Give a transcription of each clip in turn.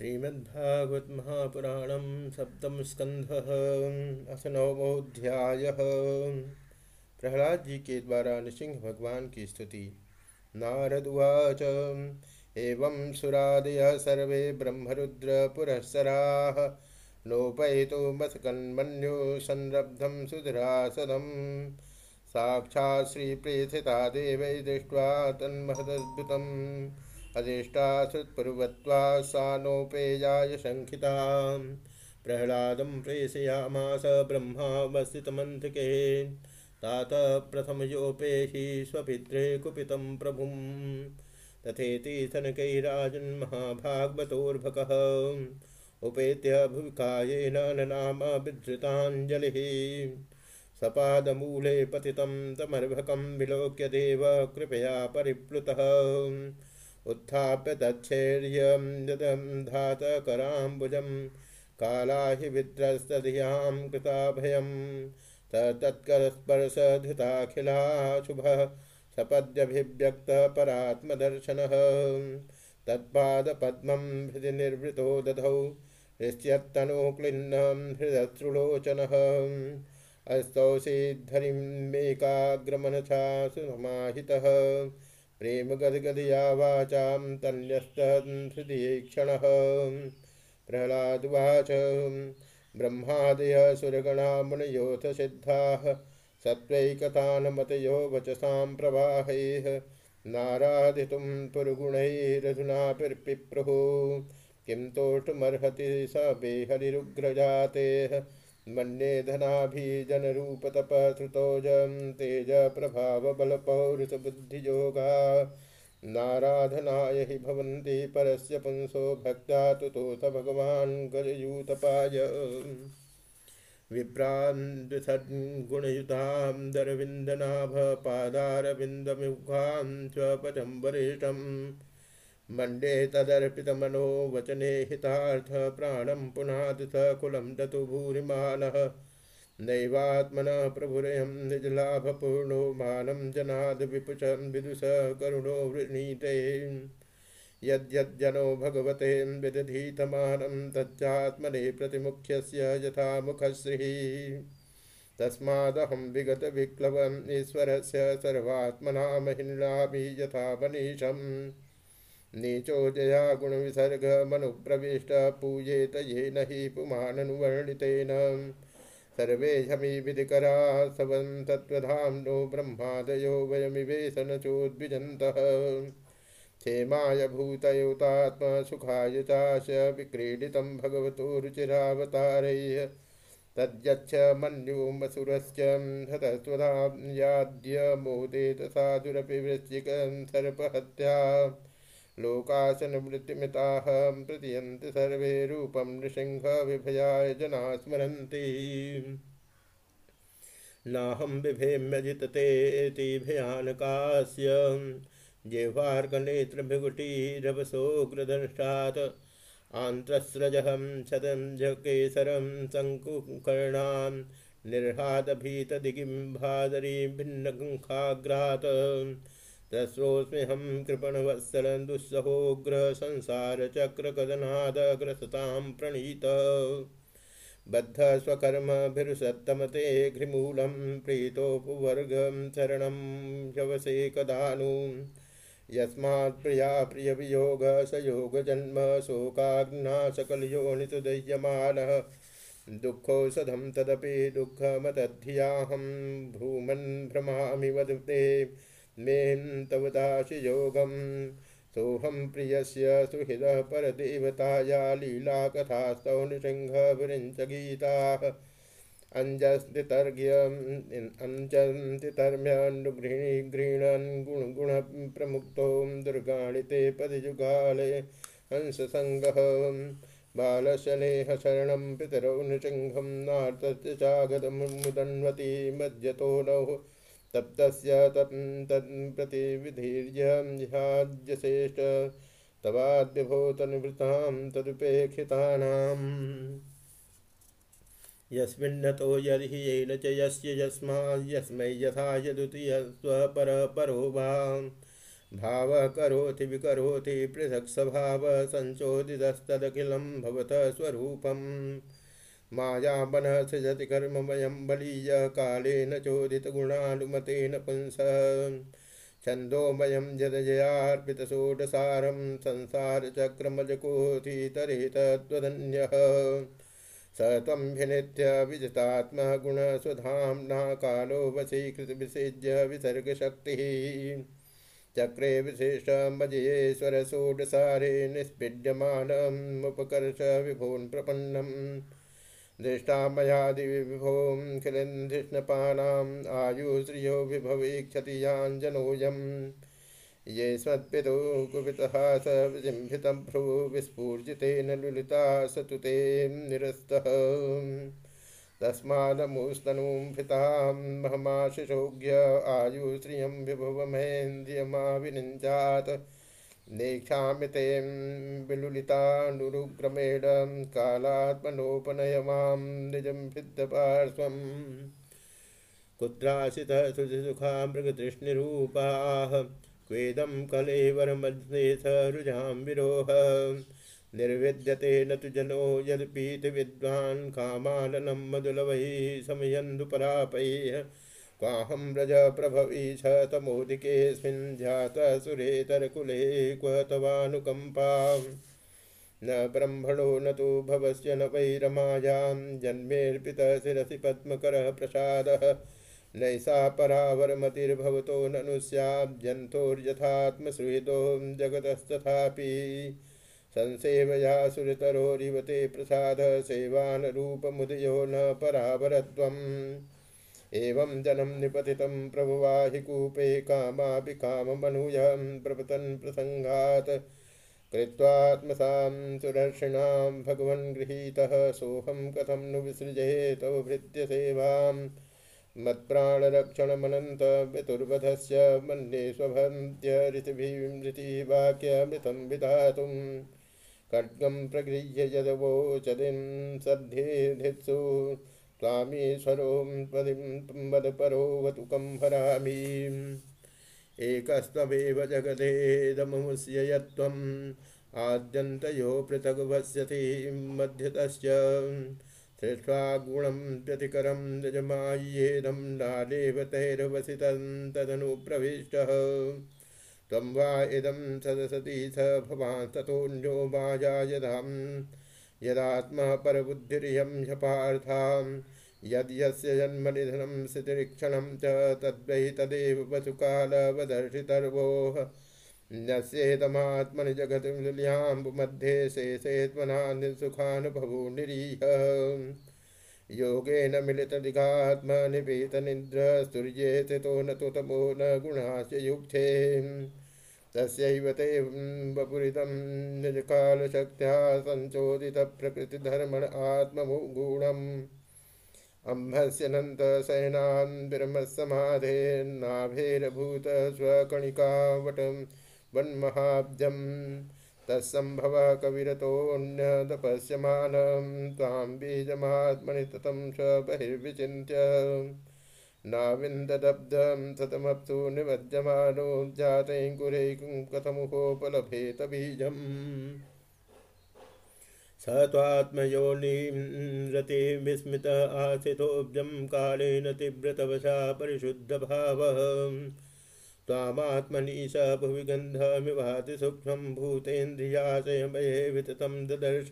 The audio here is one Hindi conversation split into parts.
श्रीमद्भागवत महापुराणम सप्तम स्कंध अथ नवमोध्याय प्रहलाद जी के द्वारा नृसिंह भगवान की स्तुति। नारदुवाच एवं सुरादय सर्वे ब्रह्मरुद्र पुरःसराः। नोपैतुमथकन्मन्यो संरब्धं सुधरासदं साक्षात् श्रीप्रेथिता देवै दृष्ट्वा तन्महदद्भुतम्। अदिष्टा श्रुत्पूर्वत्वा सा नोपेयाय शङ्खिता प्रह्लादं प्रेषयामास ब्रह्मावस्थितमन्त्रिके तात प्रथमयोपेहि स्वपित्रे कुपितं प्रभुं तथेति सनकैराजन्महाभागवतोर्भकः उपेत्य भुविकायेन ननाम विधृताञ्जलिः सपादमूले पतितं तमर्भकं विलोक्य देव कृपया परिप्लुतः। उत्थाप्य तच्छैर्यं ददं धातकराम्बुजं काला हि विद्रस्तधियाँ कृताभयं तत्करस्पर्शधृताखिला शुभः सपद्यभिव्यक्तपरात्मदर्शनः तत्पादपद्मं हृदि निर्वृतो दधौ हृष्यत्तनुक्लिन्नं हृदश्रुलोचनः अस्तौषीद्धरिमेकाग्रमनसा सुसमाहितः प्रेम गदगदया वाचां तन्यस्तहृदीक्षणः प्रह्लादुवाच। ब्रह्मादय सुरगणा मुनयोथ सिद्धाः सत्त्वैकतानमतयो वचसां प्रवाहैः नाराधितुं पुरुगुणैरधुनापिर्पिप्रुः किं तोष्टुमर्हति स बेहरिरुग्रजातेः मन्ये धनाभिजनरूपतपश्रुतोजं तेजप्रभावबलपौरुषबुद्धियोगा नाराधनाय हि भवन्ति परस्य पुंसो भक्ता तुतोथ भगवान् गजयूतपाय विप्रान्दृसद्गुणयुतां दरविन्दनाभपादारविन्दमुखां स्वपचं वरिष्ठम् मण्डे तदर्पितमनो वचने हितार्थ प्राणं पुनाति स कुलं दतु भूरिमानः। नैवात्मनः प्रभुरयं निजलाभपूर्णो मानं जनाद् विपुषं विदुष करुणो वृणीते। यद्यज्जनो भगवते विदधीतमानं तच्चात्मने प्रतिमुख्यस्य यथा मुखश्रीः तस्मादहं विगतविक्लवम् ईश्वरस्य सर्वात्मना महिलामि यथा मनीषम् नीचो जया गुणविसर्ग मनुप्रविष्ट पूजेत येन हि पुमाननुवर्णितेन। सर्वे झमि विधिकरा तत्त्वधाम्नो ब्रह्मादयो वयमिवेशनचोद्विजन्तः क्षेमाय भूतयुतात्मसुखाय चाश विक्रीडितं भगवतो रुचिरावतारैः। तद्यच्छ मन्युमसुरश्च हतस्वधां याद्य मोदेत साधुरपि वृश्चिकं सर्पहत्या। लोकासनवृत्तिमिताः प्रतीयन्ति सर्वे रूपं नृसिंहविभयाय जनाः स्मरन्ति नाहं बिभेम्यजिततेति भयानकास्य जिह्वार्कनेत्रभिगुटीरवसोऽग्रदर्शात् आन्त्रस्रजहं शतं जकेसरं शङ्कुकर्णां निर्हातभीतदिगिं भादरी भिन्नखाग्रात् तस्रोऽस्म्यहं कृपणवत्सलं दुस्सहोग्रह संसारचक्रकदनादग्रसतां प्रणीत। बद्धस्वकर्मभिरुसत्तमते घ्रिमूलं प्रीतोपवर्गं शरणं शवसे कदानु। यस्मात् प्रिया प्रियवियोग स योगजन्म शोकाग्ना सकलयोनितु दह्यमानः दुःखौषधं तदपि दुःखमतद्धियाहं भ्रूमन् भ्रमामि वदते। मेन् तव दासयोगं सोऽहं प्रियस्य सुहृदः परदेवताया लीलाकथास्तौ नृसिंहविरिञ्च गीताः अञ्जस्तितर्घ्यम् अञ्जन्तितर्म्यनुगृह्णी गृह्णन् गुणगुणप्रमुक्तो दुर्गाणि ते पदयुगालय हंससङ्गः। बालशनेहशरणं पितरौ नृसिंहं नार्तस्य चागतमुदन्वती मध्यतो नौ। तप्तस्य तत् तत्प्रतिविधीर्यं जिहाद्यश्रेष्ठ तवाद्यभूतनिवृतां तदुपेक्षितानाम्। यस्मिन्नतो यर्हि येन च यस्य यस्माद्यस्मै यथा यदुति यस्वपरपरो वा भाव करोति विकरोति पृथक् स्वभाव संशोधितस्तदखिलं भवतः स्वरूपम्। मायामनः सृजति कर्ममयं बलीय कालेन चोदितगुणानुमतेन पुंस। छन्दोमयं जदजयार्पितषोडसारं संसारचक्रमजकोऽतीतरेतत्वदन्यः स त्वं भिनित्य विजितात्मगुणस्वधाम्ना कालो वशीकृतविसेज्य विसर्गशक्तिः। चक्रे विशेषमजयेश्वरषोडसारे निष्पीड्यमानमुपकर्ष विभोन् प्रपन्नम्। दृष्टा मयादिविभों खिलिन्धिष्णपानाम् आयुश्रियो विभवीक्षति याञ्जनोऽयम् ये स्वत्पितु कुपितः स विजिम्भितभ्रु विस्फूर्जितेन लुलिता स तु ते निरस्तः। तस्मादमुस्तनुं भृतां महमाशिषोज्ञ आयुश्रियं विभुवमेन्द्रियमा नेक्षामि ते विलुलितानुरुग्रमेण कालात्मनोपनय माँ निजं भिद्दपार्श्वम् कुत्राशितः सुखा मृगतृष्णिरूपाः, क्वेदं कलेवरमध्ये स विरोह। निर्विद्यते न तु जनो यदपीति कामाननं मधुलवैः समयन्दुपरापैः क्वाहं व्रज प्रभवी छ तमोदिकेऽस्मिन् जातसुरेतरकुले क्व तवानुकम्पा। न ब्रह्मणो न तु भवस्य न वै रमायां जन्मेऽर्पितः शिरसि पद्मकरः प्रसादः। नैषा परावरमतिर्भवतो ननु स्याद्यन्तोर्यथात्मसुहृदो जगतस्तथापि। संसेवया सुरतरोरिव ते प्रसाद, सेवानरूपमुदयो न परावरत्वम्। एवं जनं निपतितं प्रभुवाहि कूपे कामापि काममनुयं प्रपतन् प्रसङ्गात्। कृत्वात्मसां सुदर्शिणां भगवन् गृहीतः सोऽहं कथं नु विसृजे तव भृत्यसेवां मत्प्राणरक्षणमनन्तवितुर्वधस्य मन्ये स्वभन्त्यऋतिभिमृतिवाक्यमृतं विधातुं खड्गं प्रगृह्य यदवोचदिं सद्धेधित्सु स्वामीश्वरों पदिं वदपरोवतुकं हरामि। एकस्त्वमेव जगदेदमुष्य यत्त्वम् आद्यन्तयो पृथग्भस्यति मध्यतस्य सृष्ट्वा गुणं व्यतिकरं निजमाय्येदं त्वं वा स भवान् ततोऽन्यो माया यदाम्। यदात्मा परबुद्धिरियं ह्यपार्थां यद् यस्य जन्मनिधनं स्थितिरीक्षणं तद्वै तदेव वसुकालवदर्शितर्वोः न्यस्येतमात्मनि जगतिल्याम्बुमध्ये शेषे त्वनानिसुखानुभवो निरीह। योगेन मिलितदिघात्मनिपीतनिद्रस्तुर्ये स्थितो न तु तमो न गुणास्य युक्ते तस्यैव ते वपुरितं निजकालशक्त्या सञ्चोदितप्रकृतिधर्मण आत्मगुणम्। अम्भस्यनन्तशयनान् विरमसमाधेन्नाभेरभूत स्वकणिकावटं वन्महाब्जम्। तत्सम्भवः कविरतोऽन्यदपश्यमानं त्वां बीजमात्मनि ततं स्वबहिर्विचिन्त्य। नाविन्ददब्धं सतमप्सु निमज्जमानो जातैङ्कुरे कथमुहोपलभेत बीजम् स त्वात्मयोनिं रते विस्मित आसितोऽब्जं कालेन तीव्रतवशा परिशुद्धभावः। त्वामात्मनि स भुवि गन्धमिवाति सूक्ष्मं भूतेन्द्रियाशयमये विततं ददर्श।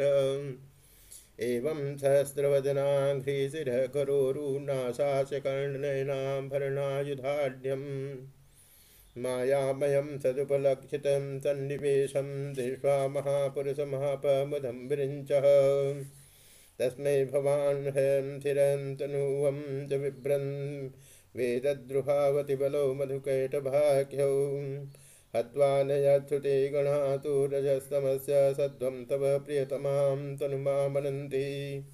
एवं सहस्रवदनाघ्रीशिरः करोरुनाशास्य कर्णनयनाम्भरणायुधाढ्यम् मायामयं सदुपलक्षितं सन्निवेशं दृष्ट्वा महापुरुषमहापमुदं विरिञ्चः। तस्मै भवान् हयं स्थिरं तनुवं च बिभ्रन् वेदद्रुहावति बलो मधुकैटभाख्यौ हत्वा न यच्छ्रुते गणा तु रजस्तमस्य सत्त्वं तव प्रियतमां तनुमामनन्ति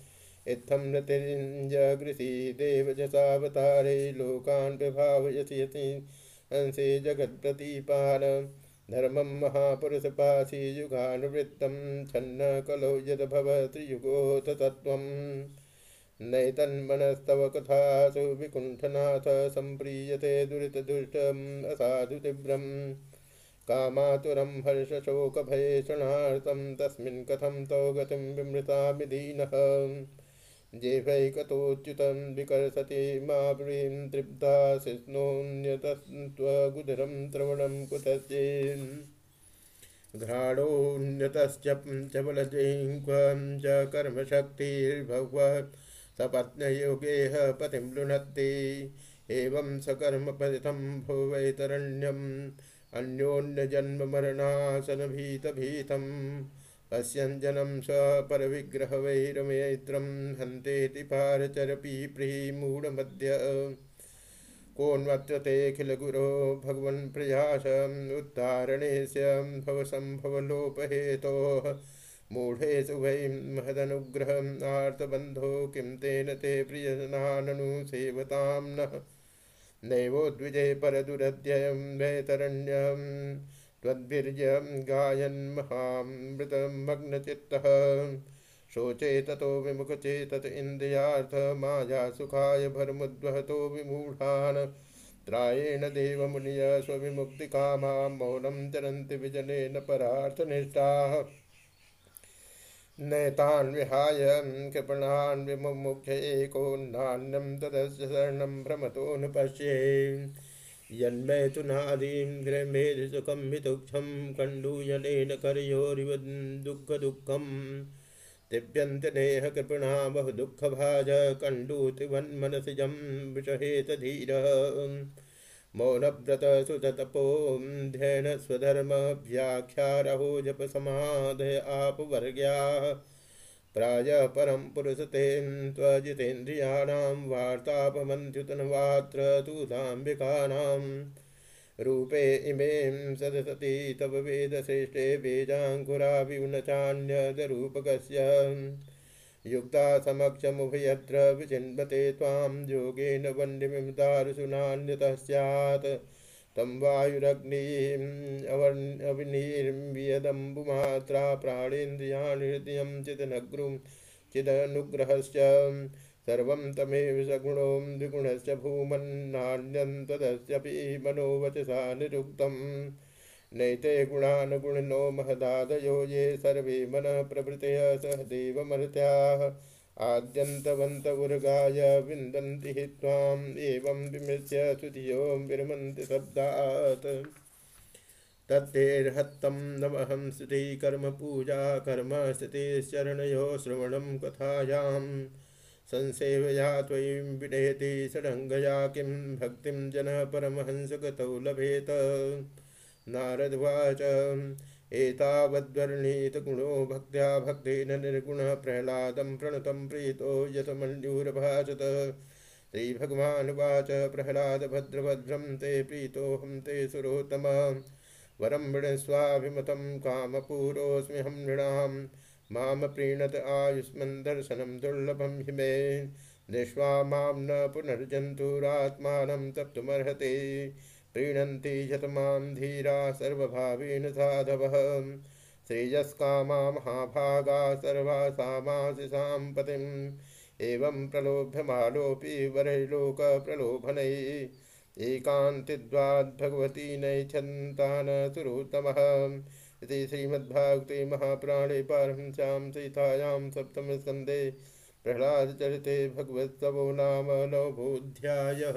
इत्थं नृतिञ्जगृषि देवजसावतारे लोकान् विभावयसि यति। अंसे जगत्प्रतीपाल, धर्मं महापुरुषपाशी युगानुवृत्तं छन्न कलौ यद्भव त्रियुगोऽथ तत्त्वम् नैतन्मनस्तव कथासु विकुण्ठनाथ सम्प्रीयते दुरितदुष्टम् असाधु कामातुरं हर्षशोकभयेषणार्थं तस्मिन् कथं तौ गतिं विमृतामि दीनः। जेभैकतोच्युतं विकर्षति माप्रीं तृप्ता शिष्णोऽन्यतस्त्वगुधरं श्रवणं कुतस्ये। घ्राणोऽन्यतश्च बलजिह्वं च कर्मशक्तिर्भव सपत्नयोगेह पतिं लुनत्ति। एवं सकर्मपतितं भुवैतरण्यम् अन्योन्यजन्ममरणासनभीतभीतं पश्यञ्जनं स्वपरविग्रहवैरमयित्रं हन्तेति पारचरपीप्रीमूढमध्य कोन्वत्र तेऽखिलगुरो भगवन् प्रयासम् उद्धारणेश्यं भवसम्भवलोपहेतोः मूढेषु वै महदनुग्रहम् आर्तबन्धो किं तेन ते प्रियजनाननुसेवतां नः। नैवोद्विजय परदुरध्ययं वैतरण्यं त्वद्भिर्यं गायन्महामृतमग्नचित्तः। शोचे ततो विमुखचेतत इन्द्रियार्थमाया सुखाय भरमुद्वहतो विमूढान्। त्रायेण देवमुनिय स्वविमुक्तिकामां मौनं चरन्ति विजनेन परार्थनिष्ठाः। नैतान् विहाय कृपणान् विमुख्य एको नान्यं तदस्य शरणं भ्रमतोऽनुपश्ये यन्मे तु नादीं गृहमेधिसुखं विदुक्षं कण्डूयनेन करयोरिव दुःखदुःखम् दिव्यन्तनेह कृपणा बहुदुःखभाज कण्डूतिवन्मनसिजं विषहेतधीरः मौनव्रत सुततपोऽध्ययन स्वधर्म व्याख्यारहो जप समाधय आपवर्ग्या प्राय परं पुरुषते त्वजितेन्द्रियाणां वार्तापमन्त्युतनवात्र तु दाम्बिकानां रूपे इमें सदसति तव वेदश्रेष्ठे वेदाङ्कुराविव न चान्यदरूपकस्य युक्ता समक्षमुभयत्र विचिन्वते त्वां योगेन वह्निमिदारुसुनान्यतः स्यात्। तं वायुरग्निम् अविनिर्वियदम्बुमात्रा प्राणेन्द्रियाणि हृदयं चिदनग्रुं चिदनुग्रहश्च। सर्वं तमेव सगुणो द्विगुणश्च भूमन्नान्यं मनोवचसा निरुक्तम्। नैते गुणानुगुणिनो महदादयो ये सर्वे मनः प्रभृतय सह देवमर्त्याः। आद्यन्तवन्त उर्गाय विन्दन्ति हि त्वाम्, एवं विमृश्य स्तुतियो विरमन्ति शब्दात्। तद्धेर्हत्तं नमहं स्तुति कर्मपूजा कर्म स्थितिश्चरणयोः श्रवणं कथायां संसेवया त्वयि विनयति षडङ्गया किं भक्तिं जनः परमहंसगतौ लभेत। नारदवाच। एतावद्वर्णितगुणो भक्त्या भक्तेन निर्गुणः प्रह्लादं प्रणतं प्रीतो यतमन्यूरभाषत श्रीभगवानुवाच प्रह्लादभद्रभद्रं ते प्रीतोऽहं ते सुरोत्तम। वरं मृणस्वाभिमतं कामपूरोऽस्म्यहं नृणां। माम प्रीणत आयुष्मन् दर्शनं दुर्लभं हि मे। दृष्ट्वा माँ न पुनर्जन्तुरात्मानं तप्तुमर्हति। प्रीणन्ति यतमां धीरा सर्वभावेन साधवः। श्रेयस्कामा महाभागा सर्वासामाशिषां पतिम्। एवं प्रलोभ्यमालोऽपि वरैलोकप्रलोभनैः। एकान्तिद्वाद्भगवती नैच्छन्तान् सुरोत्तमः। इति श्रीमद्भागवते महाप्राणे पारंस्यां सीतायां सप्तमस्कन्धे प्रह्लादचरिते भगवत्सवो नाम नवोऽध्यायः।